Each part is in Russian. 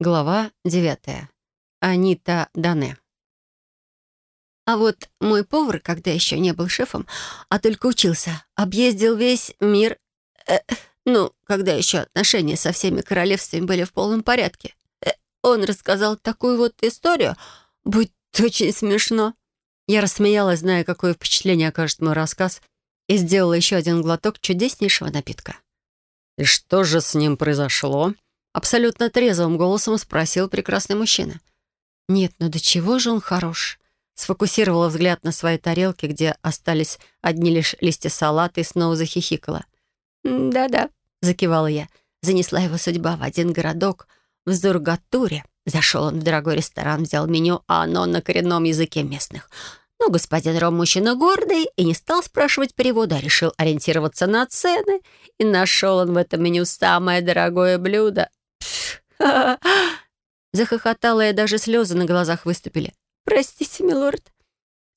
Глава девятая. Анита Дане. А вот мой повар, когда еще не был шефом, а только учился, объездил весь мир, э, ну, когда еще отношения со всеми королевствами были в полном порядке. Э, он рассказал такую вот историю, будет очень смешно. Я рассмеялась, зная, какое впечатление окажет мой рассказ, и сделала еще один глоток чудеснейшего напитка. «И что же с ним произошло?» Абсолютно трезвым голосом спросил прекрасный мужчина. «Нет, ну до чего же он хорош?» Сфокусировала взгляд на своей тарелке, где остались одни лишь листья салата, и снова захихикала. «Да-да», — закивала я. Занесла его судьба в один городок, в Зургатуре. Зашел он в дорогой ресторан, взял меню, а оно на коренном языке местных. Но господин Ром мужчина гордый и не стал спрашивать перевода, а решил ориентироваться на цены. И нашел он в этом меню самое дорогое блюдо. Захохотала я, даже слезы на глазах выступили. «Простите, милорд».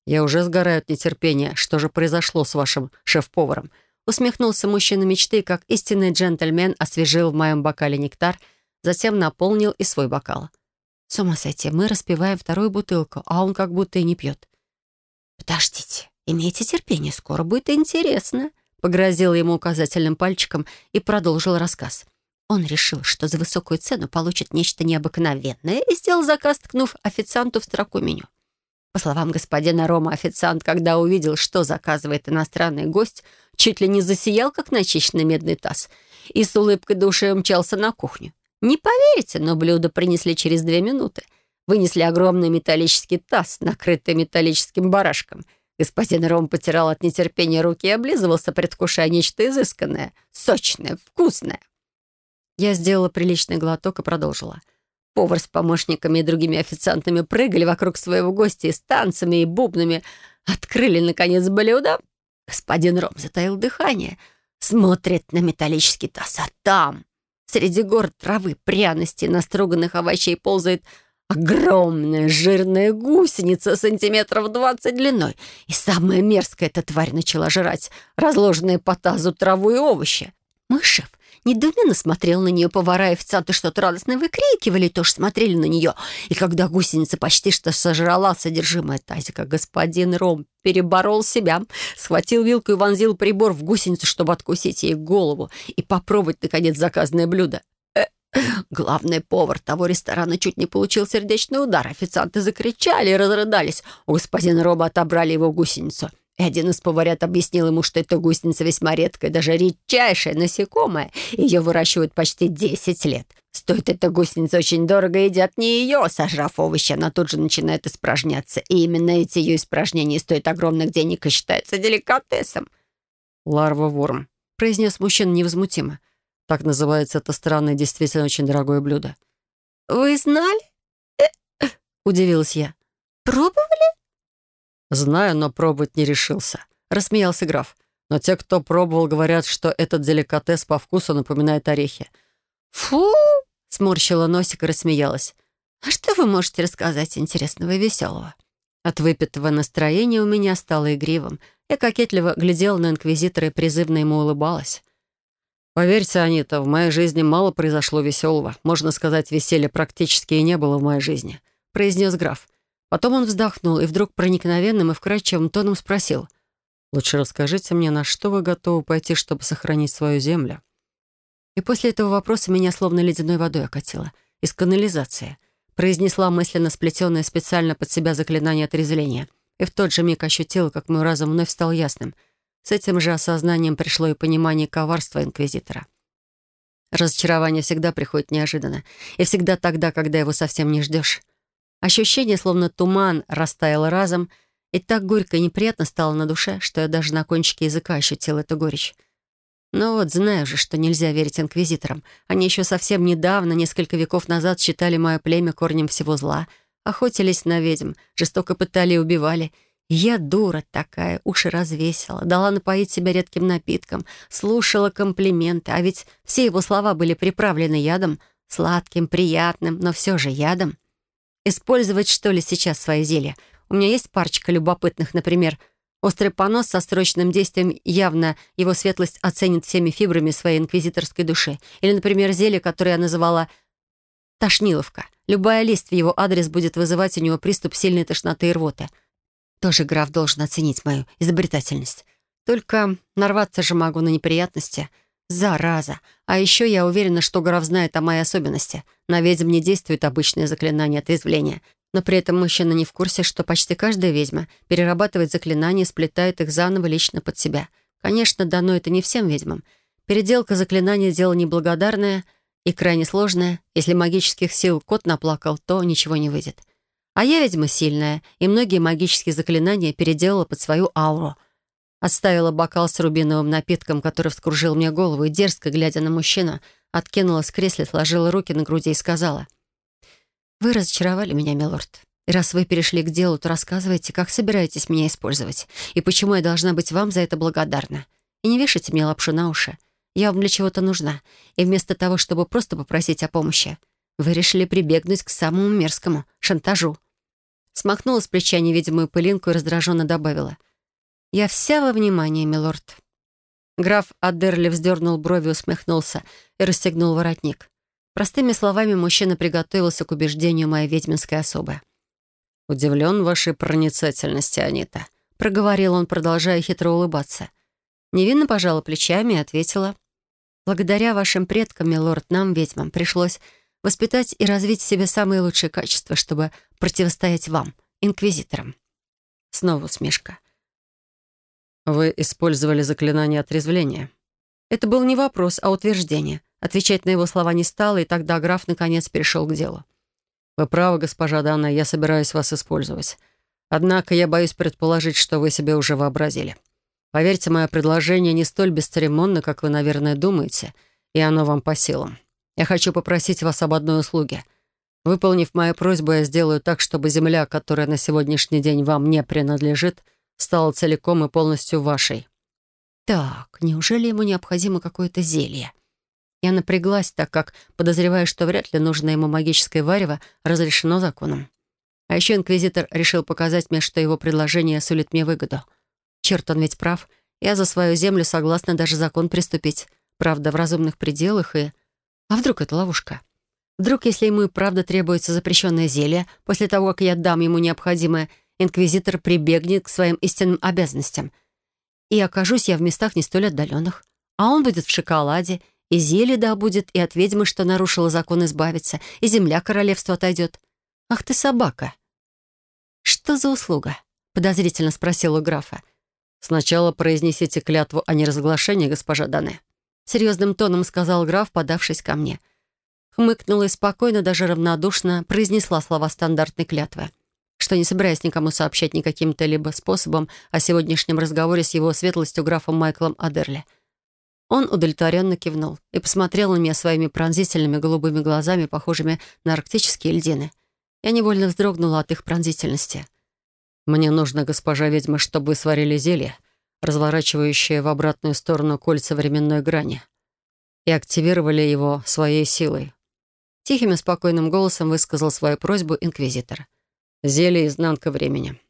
«Я уже сгораю от нетерпения. Что же произошло с вашим шеф-поваром?» Усмехнулся мужчина мечты, как истинный джентльмен освежил в моем бокале нектар, затем наполнил и свой бокал. С ума сойти, мы распиваем вторую бутылку, а он как будто и не пьет. «Подождите, имейте терпение, скоро будет интересно», — погрозил ему указательным пальчиком и продолжил рассказ. Он решил, что за высокую цену получит нечто необыкновенное и сделал заказ, ткнув официанту в строку меню. По словам господина Рома, официант, когда увидел, что заказывает иностранный гость, чуть ли не засиял, как начищенный медный таз, и с улыбкой души умчался на кухню. Не поверите, но блюдо принесли через две минуты. Вынесли огромный металлический таз, накрытый металлическим барашком. Господин Ром потирал от нетерпения руки и облизывался, предвкушая нечто изысканное, сочное, вкусное. Я сделала приличный глоток и продолжила. Повар с помощниками и другими официантами прыгали вокруг своего гостя и с танцами и бубнами открыли, наконец, блюдо. Господин Ром затаил дыхание, смотрит на металлический таз, а там, среди гор травы, пряностей, наструганных овощей, ползает огромная жирная гусеница сантиметров двадцать длиной. И самая мерзкая эта тварь начала жрать разложенные по тазу траву и овощи. Мой шеф недоуменно смотрел на нее, повара и официанты что-то радостно выкрикивали, тоже смотрели на нее. И когда гусеница почти что сожрала содержимое тазика, господин Ром переборол себя, схватил вилку и вонзил прибор в гусеницу, чтобы откусить ей голову и попробовать, наконец, заказанное блюдо. Э, главный повар того ресторана чуть не получил сердечный удар. Официанты закричали и разрыдались. У господина Роба отобрали его гусеницу — и один из поварят объяснил ему, что эта гусеница весьма редкая, даже редчайшая насекомая. Ее выращивают почти 10 лет. Стоит эта гусеница очень дорого, едят не ее. Сожрав овощи, она тут же начинает испражняться. И именно эти ее испражнения стоят огромных денег и считаются деликатесом. «Ларва-ворм», — произнес мужчина невозмутимо. «Так называется это странное, действительно очень дорогое блюдо». «Вы знали?» э, — удивилась я. «Пробовали?» «Знаю, но пробовать не решился», — рассмеялся граф. «Но те, кто пробовал, говорят, что этот деликатес по вкусу напоминает орехи». «Фу!» — сморщила носик и рассмеялась. «А что вы можете рассказать интересного и веселого?» От выпитого настроения у меня стало игривым. Я кокетливо глядела на инквизитора и призывно ему улыбалась. «Поверьте, Анита, в моей жизни мало произошло веселого. Можно сказать, веселья практически и не было в моей жизни», — произнес граф. Потом он вздохнул и вдруг проникновенным и вкрадчивым тоном спросил. «Лучше расскажите мне, на что вы готовы пойти, чтобы сохранить свою землю?» И после этого вопроса меня словно ледяной водой окатило. Из канализации. Произнесла мысленно сплетенное специально под себя заклинание отрезвления. И в тот же миг ощутила, как мой разум вновь стал ясным. С этим же осознанием пришло и понимание коварства Инквизитора. Разочарование всегда приходит неожиданно. И всегда тогда, когда его совсем не ждешь. Ощущение, словно туман, растаяло разом, и так горько и неприятно стало на душе, что я даже на кончике языка ощутила эту горечь. Но вот знаю же, что нельзя верить инквизиторам. Они еще совсем недавно, несколько веков назад, считали мое племя корнем всего зла, охотились на ведьм, жестоко пытали и убивали. Я дура такая, уши развесила, дала напоить себя редким напитком, слушала комплименты, а ведь все его слова были приправлены ядом, сладким, приятным, но все же ядом. Использовать, что ли, сейчас свои зелья? У меня есть парочка любопытных, например, острый понос со срочным действием явно его светлость оценит всеми фибрами своей инквизиторской души. Или, например, зелье, которое я называла Тошниловка. Любая лист в его адрес будет вызывать у него приступ сильной тошноты и рвоты. Тоже граф должен оценить мою изобретательность. Только нарваться же могу на неприятности. Зараза. А еще я уверена, что граф знает о моей особенности. На ведьм не действует обычное заклинание отрезвления. Но при этом мужчина не в курсе, что почти каждая ведьма перерабатывает заклинания и сплетает их заново лично под себя. Конечно, дано это не всем ведьмам. Переделка заклинания — дело неблагодарное и крайне сложное. Если магических сил кот наплакал, то ничего не выйдет. А я ведьма сильная, и многие магические заклинания переделала под свою ауру. Отставила бокал с рубиновым напитком, который вскружил мне голову, и дерзко, глядя на мужчину, откинула с кресла, сложила руки на груди и сказала. «Вы разочаровали меня, милорд. И раз вы перешли к делу, то рассказывайте, как собираетесь меня использовать, и почему я должна быть вам за это благодарна. И не вешайте мне лапшу на уши. Я вам для чего-то нужна, и вместо того, чтобы просто попросить о помощи, вы решили прибегнуть к самому мерзкому — шантажу». Смахнула с плеча невидимую пылинку и раздраженно добавила. «Я вся во внимании, милорд». Граф Адерли вздернул брови, усмехнулся и расстегнул воротник. Простыми словами, мужчина приготовился к убеждению моей ведьминской особы. «Удивлен вашей проницательности, Анита», — проговорил он, продолжая хитро улыбаться. Невинно пожала плечами и ответила. «Благодаря вашим предкам, милорд, нам, ведьмам, пришлось воспитать и развить в себе самые лучшие качества, чтобы противостоять вам, инквизиторам. Снова усмешка. «Вы использовали заклинание отрезвления?» Это был не вопрос, а утверждение. Отвечать на его слова не стало, и тогда граф наконец перешел к делу. «Вы правы, госпожа Дана, я собираюсь вас использовать. Однако я боюсь предположить, что вы себе уже вообразили. Поверьте, мое предложение не столь бесцеремонно, как вы, наверное, думаете, и оно вам по силам. Я хочу попросить вас об одной услуге. Выполнив мою просьбу, я сделаю так, чтобы земля, которая на сегодняшний день вам не принадлежит, стала целиком и полностью вашей». «Так, неужели ему необходимо какое-то зелье?» Я напряглась, так как подозреваю, что вряд ли нужное ему магическое варево разрешено законом. А еще инквизитор решил показать мне, что его предложение сулит мне выгоду. Черт, он ведь прав. Я за свою землю согласна даже закон приступить. Правда, в разумных пределах и а вдруг это ловушка? Вдруг, если ему и правда требуется запрещенное зелье, после того, как я дам ему необходимое, инквизитор прибегнет к своим истинным обязанностям. И окажусь я в местах не столь отдаленных. А он будет в шоколаде, и зелье добудет, и от ведьмы, что нарушила закон, избавиться, и земля королевства отойдет. Ах ты собака! «Что за услуга?» — подозрительно спросила у графа. «Сначала произнесите клятву о неразглашении, госпожа Дане», Серьезным тоном сказал граф, подавшись ко мне. Хмыкнула и спокойно, даже равнодушно произнесла слова стандартной клятвы, что не собираясь никому сообщать никаким-то либо способом о сегодняшнем разговоре с его светлостью графом Майклом Адерли. Он удовлетворенно кивнул и посмотрел на меня своими пронзительными голубыми глазами, похожими на арктические льдины. Я невольно вздрогнула от их пронзительности. «Мне нужно, госпожа ведьма, чтобы вы сварили зелье, разворачивающее в обратную сторону кольца временной грани, и активировали его своей силой. Тихим и спокойным голосом высказал свою просьбу инквизитор. «Зелье изнанка времени».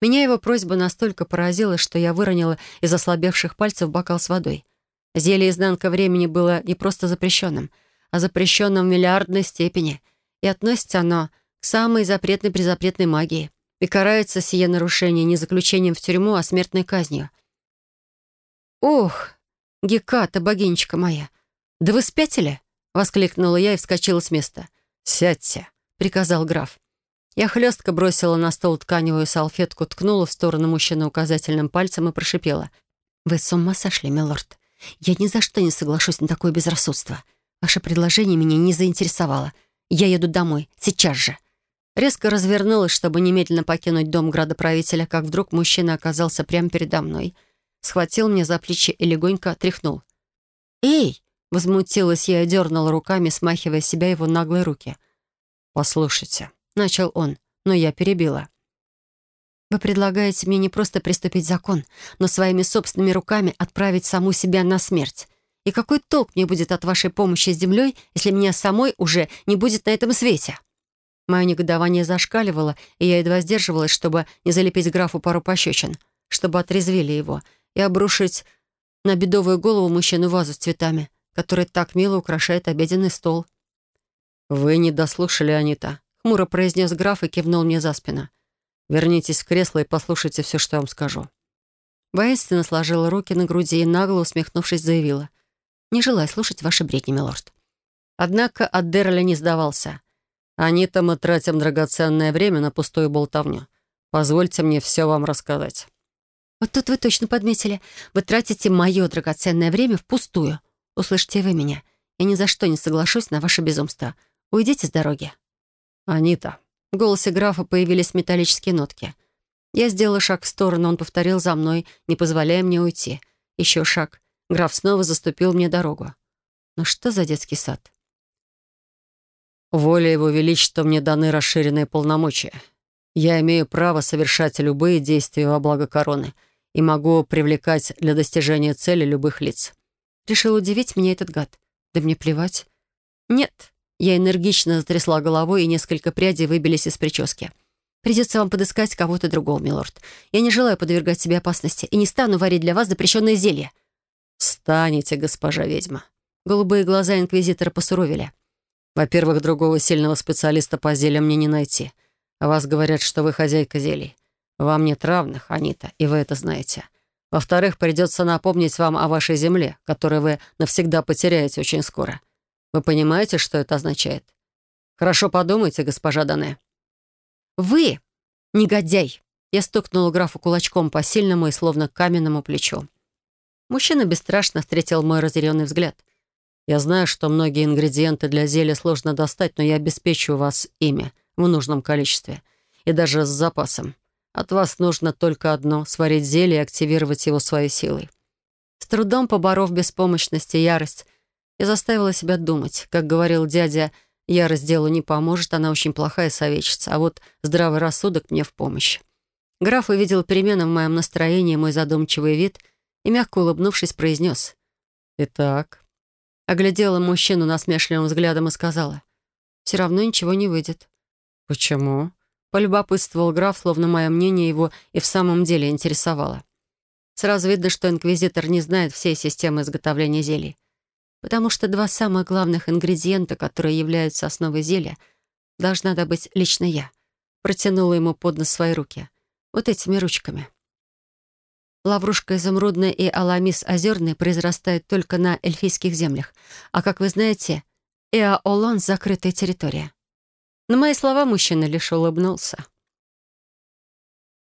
Меня его просьба настолько поразила, что я выронила из ослабевших пальцев бокал с водой. Зелье изнанка времени было не просто запрещенным, а запрещенным в миллиардной степени, и относится оно к самой запретной-призапретной магии и карается сие нарушение не заключением в тюрьму, а смертной казнью. «Ох, Геката, богинечка моя! Да вы спятили?» — воскликнула я и вскочила с места. «Сядьте», — приказал граф. Я хлестко бросила на стол тканевую салфетку, ткнула в сторону мужчины указательным пальцем и прошипела. «Вы с ума сошли, милорд? Я ни за что не соглашусь на такое безрассудство. Ваше предложение меня не заинтересовало. Я еду домой, сейчас же». Резко развернулась, чтобы немедленно покинуть дом градоправителя, как вдруг мужчина оказался прямо передо мной. Схватил меня за плечи и легонько тряхнул. «Эй!» — возмутилась я и дернула руками, смахивая себя его наглые руки. «Послушайте», — начал он, но я перебила. «Вы предлагаете мне не просто приступить закон, но своими собственными руками отправить саму себя на смерть. И какой толк мне будет от вашей помощи с землей, если меня самой уже не будет на этом свете?» Мое негодование зашкаливало, и я едва сдерживалась, чтобы не залепить графу пару пощечин, чтобы отрезвили его и обрушить на бедовую голову мужчину вазу с цветами, которая так мило украшает обеденный стол. «Вы не дослушали, Анита», — хмуро произнес граф и кивнул мне за спину. «Вернитесь в кресло и послушайте все, что я вам скажу». Воинственно сложила руки на груди и, нагло усмехнувшись, заявила. «Не желаю слушать ваши бредни, милорд». Однако от не сдавался. «Анита, мы тратим драгоценное время на пустую болтовню. Позвольте мне все вам рассказать». «Вот тут вы точно подметили. Вы тратите мое драгоценное время впустую. Услышьте вы меня. Я ни за что не соглашусь на ваше безумство. Уйдите с дороги». «Анита». В голосе графа появились металлические нотки. Я сделала шаг в сторону, он повторил за мной, не позволяя мне уйти. Еще шаг. Граф снова заступил мне дорогу. Ну что за детский сад? Воля Его Величества мне даны расширенные полномочия. Я имею право совершать любые действия во благо короны и могу привлекать для достижения цели любых лиц. Решил удивить меня этот гад. Да мне плевать. Нет. Я энергично затрясла головой, и несколько прядей выбились из прически. Придется вам подыскать кого-то другого, милорд. Я не желаю подвергать себе опасности и не стану варить для вас запрещенное зелье». «Станете, госпожа ведьма». Голубые глаза инквизитора посуровили. «Во-первых, другого сильного специалиста по зельям мне не найти. А вас говорят, что вы хозяйка зелий. Вам нет равных, Анита, и вы это знаете. Во-вторых, придется напомнить вам о вашей земле, которую вы навсегда потеряете очень скоро. Вы понимаете, что это означает? Хорошо подумайте, госпожа Дане». «Вы негодяй!» Я стукнула графу кулачком по сильному и словно каменному плечу. Мужчина бесстрашно встретил мой разъяренный взгляд. «Я знаю, что многие ингредиенты для зелья сложно достать, но я обеспечу вас ими в нужном количестве. И даже с запасом. От вас нужно только одно — сварить зелье и активировать его своей силой». С трудом поборов беспомощность и ярость, я заставила себя думать. Как говорил дядя, Ярость делу не поможет, она очень плохая советчица, а вот здравый рассудок мне в помощь. Граф увидел перемены в моем настроении, мой задумчивый вид, и, мягко улыбнувшись, произнес. «Итак?» Оглядела мужчину насмешливым взглядом и сказала. «Все равно ничего не выйдет». «Почему?» Полюбопытствовал граф, словно мое мнение его и в самом деле интересовало. Сразу видно, что инквизитор не знает всей системы изготовления зелий потому что два самых главных ингредиента, которые являются основой зелья, должна добыть лично я. Протянула ему под нос свои руки. Вот этими ручками. Лаврушка изумрудная и аламис озерный произрастают только на эльфийских землях. А как вы знаете, Эаолон — закрытая территория. На мои слова мужчина лишь улыбнулся.